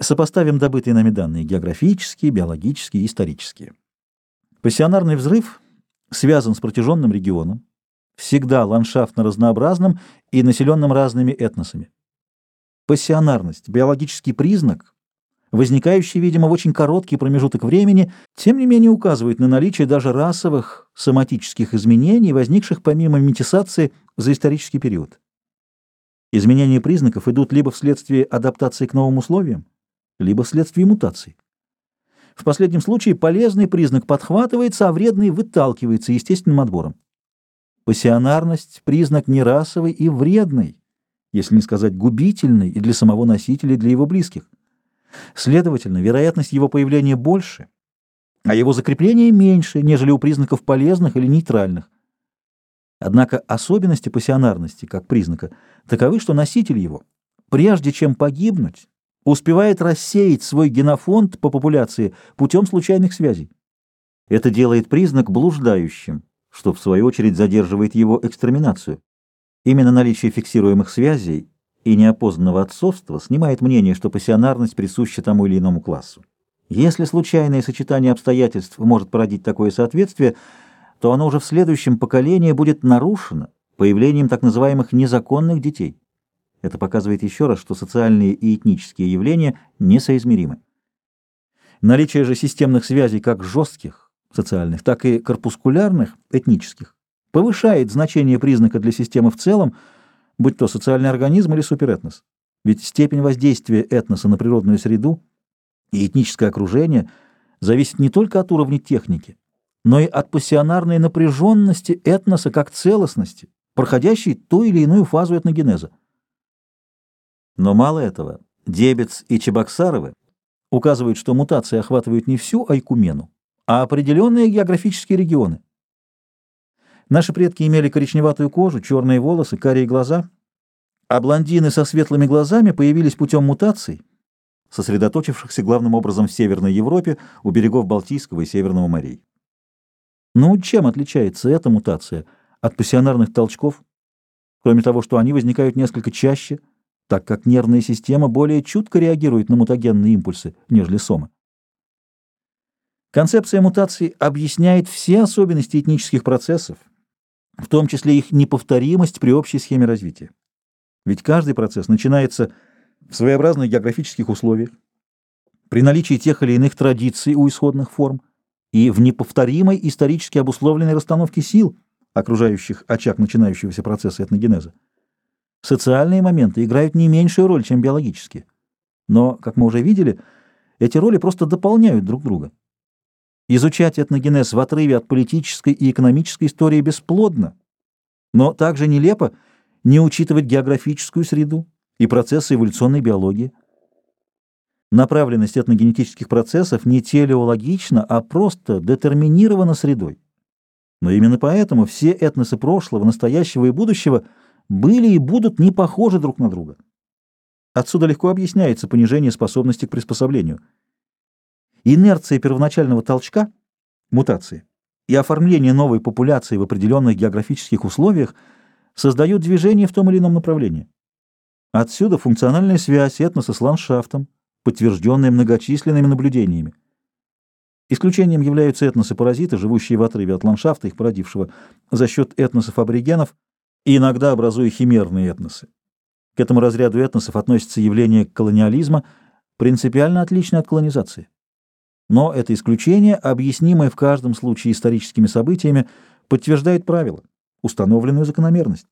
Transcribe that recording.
Сопоставим добытые нами данные географические, биологические и исторические. Пассионарный взрыв связан с протяженным регионом, всегда ландшафтно разнообразным и населенным разными этносами. Пассионарность – биологический признак, возникающий, видимо, в очень короткий промежуток времени, тем не менее указывает на наличие даже расовых соматических изменений, возникших помимо метисации за исторический период. Изменения признаков идут либо вследствие адаптации к новым условиям, либо вследствие мутаций. В последнем случае полезный признак подхватывается, а вредный выталкивается естественным отбором. Пассионарность – признак не расовый и вредный, если не сказать губительный и для самого носителя, и для его близких. Следовательно, вероятность его появления больше, а его закрепление меньше, нежели у признаков полезных или нейтральных. Однако особенности пассионарности, как признака, таковы, что носитель его, прежде чем погибнуть, успевает рассеять свой генофонд по популяции путем случайных связей. Это делает признак блуждающим, что в свою очередь задерживает его экстраминацию. Именно наличие фиксируемых связей и неопознанного отцовства снимает мнение, что пассионарность присуща тому или иному классу. Если случайное сочетание обстоятельств может породить такое соответствие, то оно уже в следующем поколении будет нарушено появлением так называемых незаконных детей. Это показывает еще раз, что социальные и этнические явления несоизмеримы. Наличие же системных связей как жестких, социальных, так и корпускулярных, этнических, повышает значение признака для системы в целом, будь то социальный организм или суперэтнос. Ведь степень воздействия этноса на природную среду и этническое окружение зависит не только от уровня техники, но и от пассионарной напряженности этноса как целостности, проходящей ту или иную фазу этногенеза. Но мало этого. Дебец и Чебоксаровы указывают, что мутации охватывают не всю Айкумену, а определенные географические регионы. Наши предки имели коричневатую кожу, черные волосы, карие глаза, а блондины со светлыми глазами появились путем мутаций, сосредоточившихся главным образом в Северной Европе у берегов Балтийского и Северного морей. Ну, чем отличается эта мутация от пассионарных толчков? Кроме того, что они возникают несколько чаще – так как нервная система более чутко реагирует на мутагенные импульсы, нежели сома. Концепция мутаций объясняет все особенности этнических процессов, в том числе их неповторимость при общей схеме развития. Ведь каждый процесс начинается в своеобразных географических условиях, при наличии тех или иных традиций у исходных форм и в неповторимой исторически обусловленной расстановке сил, окружающих очаг начинающегося процесса этногенеза. Социальные моменты играют не меньшую роль, чем биологические. Но, как мы уже видели, эти роли просто дополняют друг друга. Изучать этногенез в отрыве от политической и экономической истории бесплодно, но также нелепо не учитывать географическую среду и процессы эволюционной биологии. Направленность этногенетических процессов не телеологична, а просто детерминирована средой. Но именно поэтому все этносы прошлого, настоящего и будущего – были и будут не похожи друг на друга. Отсюда легко объясняется понижение способности к приспособлению. Инерция первоначального толчка, мутации, и оформление новой популяции в определенных географических условиях создают движение в том или ином направлении. Отсюда функциональная связь этноса с ландшафтом, подтвержденная многочисленными наблюдениями. Исключением являются этносы-паразиты, живущие в отрыве от ландшафта, их породившего, за счет этносов аборигенов – и иногда образуя химерные этносы. К этому разряду этносов относится явление колониализма, принципиально отличное от колонизации. Но это исключение, объяснимое в каждом случае историческими событиями, подтверждает правило, установленную закономерность.